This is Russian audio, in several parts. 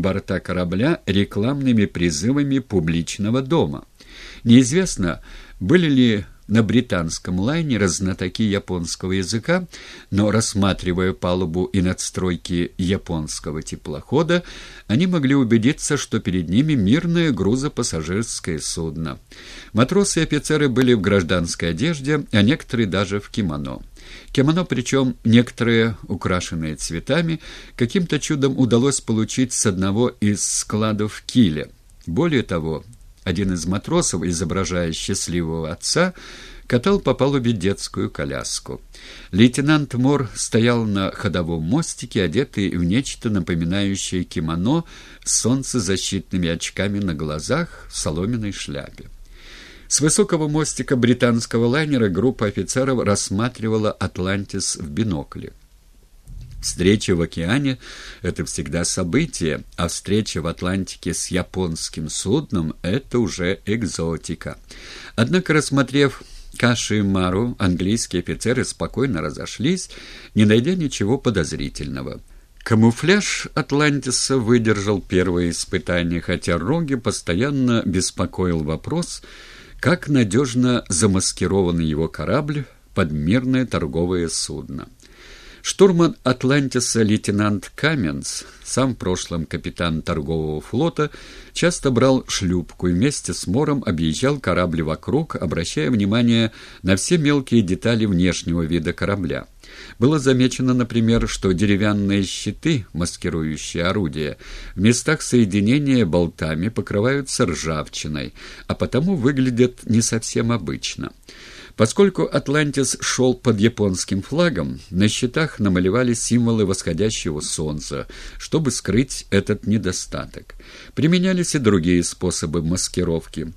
борта корабля рекламными призывами публичного дома. Неизвестно, были ли на британском лайнере знатоки японского языка, но, рассматривая палубу и надстройки японского теплохода, они могли убедиться, что перед ними мирное грузопассажирское судно. Матросы и офицеры были в гражданской одежде, а некоторые даже в кимоно. Кимоно, причем некоторые, украшенные цветами, каким-то чудом удалось получить с одного из складов Киля. Более того, один из матросов, изображая счастливого отца, катал по палубе детскую коляску. Лейтенант Мор стоял на ходовом мостике, одетый в нечто напоминающее кимоно с солнцезащитными очками на глазах в соломенной шляпе. С высокого мостика британского лайнера группа офицеров рассматривала «Атлантис» в бинокле. Встреча в океане — это всегда событие, а встреча в Атлантике с японским судном — это уже экзотика. Однако, рассмотрев Каши и Мару, английские офицеры спокойно разошлись, не найдя ничего подозрительного. Камуфляж Атлантиса выдержал первое испытание, хотя Роги постоянно беспокоил вопрос, как надежно замаскирован его корабль под мирное торговое судно. Штурман «Атлантиса» лейтенант Каменс, сам в прошлом капитан торгового флота, часто брал шлюпку и вместе с Мором объезжал корабли вокруг, обращая внимание на все мелкие детали внешнего вида корабля. Было замечено, например, что деревянные щиты, маскирующие орудия, в местах соединения болтами покрываются ржавчиной, а потому выглядят не совсем обычно. Поскольку «Атлантис» шел под японским флагом, на щитах намалевали символы восходящего солнца, чтобы скрыть этот недостаток. Применялись и другие способы маскировки.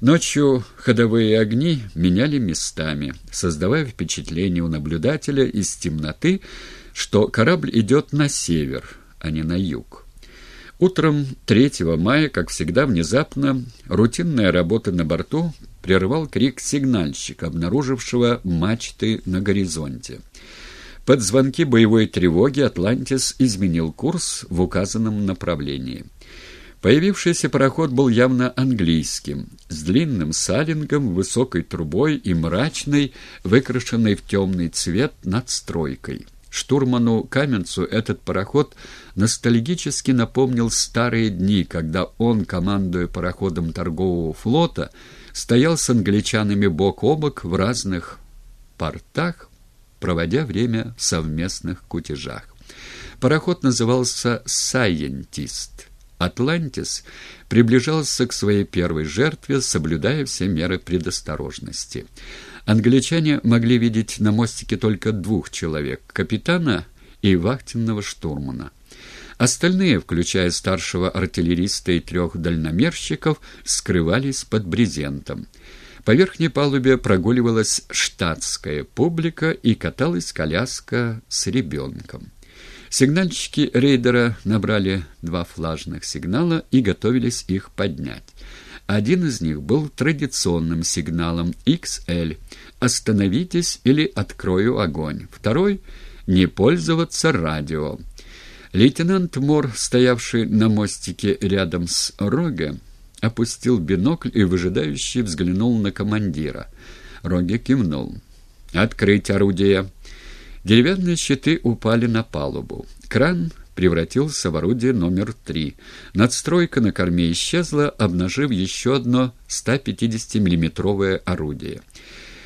Ночью ходовые огни меняли местами, создавая впечатление у наблюдателя из темноты, что корабль идет на север, а не на юг. Утром 3 мая, как всегда, внезапно рутинная работа на борту прервал крик сигнальщика, обнаружившего мачты на горизонте. Под звонки боевой тревоги «Атлантис» изменил курс в указанном направлении. Появившийся пароход был явно английским, с длинным салингом, высокой трубой и мрачной, выкрашенной в темный цвет надстройкой. Штурману Каменцу этот пароход ностальгически напомнил старые дни, когда он, командуя пароходом торгового флота, стоял с англичанами бок о бок в разных портах, проводя время в совместных кутежах. Пароход назывался «Сайентист». «Атлантис» приближался к своей первой жертве, соблюдая все меры предосторожности. Англичане могли видеть на мостике только двух человек — капитана и вахтенного штурмана. Остальные, включая старшего артиллериста и трех дальномерщиков, скрывались под брезентом. По верхней палубе прогуливалась штатская публика и каталась коляска с ребенком. Сигнальщики рейдера набрали два флажных сигнала и готовились их поднять. Один из них был традиционным сигналом XL «Остановитесь или открою огонь». Второй «Не пользоваться радио». Лейтенант Мор, стоявший на мостике рядом с Роге, опустил бинокль и выжидающе взглянул на командира. Роге кивнул. «Открыть орудие!» Деревянные щиты упали на палубу. Кран превратился в орудие номер три. Надстройка на корме исчезла, обнажив еще одно 150 миллиметровое орудие.